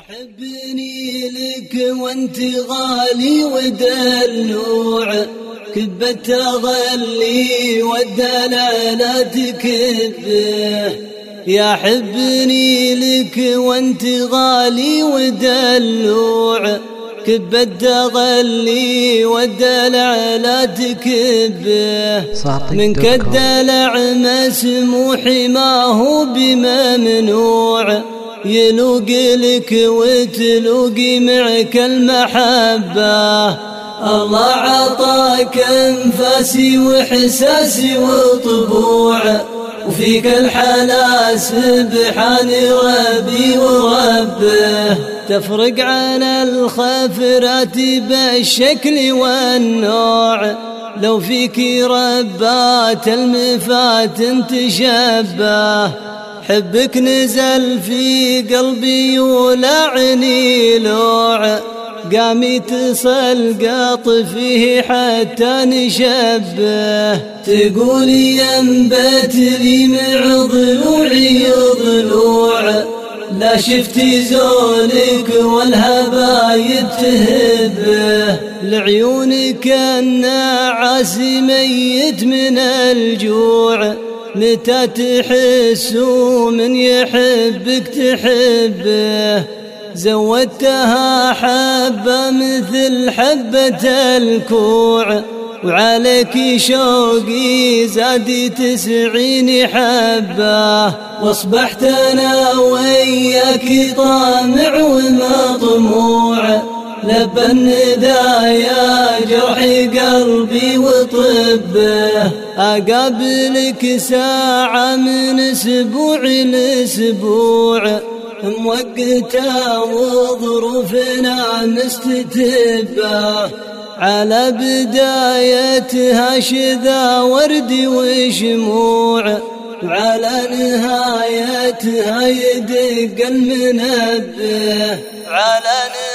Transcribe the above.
احبني لك وانت غالي ودلوع كبت اظلي والدلالة تكذه يا حبني لك وانت غالي ودلوع كبت اظلي والدلالة من منك الدلع مسموح ما هو بممنوع. ينوقي لك وتلوقي معك المحبه الله عطاك انفاسي وحساسي وطبوع وفيك الحلا سبحان ربي وربه تفرق عن الخفرات بالشكل والنوع لو فيك ربات المفاتن تشبه حبك نزل في قلبي ولعني لوع. قام يتصل قاطفه حتى نشبه. تقول ينبت لي مع ضلوعي ضلوع لا شفت زولك والهبا يتهبه. لعيونك النعاس ميت من الجوع. متى تحسوا من يحبك تحبه. زودتها حبة مثل حبة الكوع. وعليك شوقي زادي تسعين حبة. وأصبحت أنا وياك طامع وما لبن ذا يا جرح قلبي وطبه أقابلك ساعة من أسبوع لأسبوع موقتا وظروفنا مستتبه على بدايتها شذا وردي وشموع وعلى نهايتها يدق المنبه على نهايتها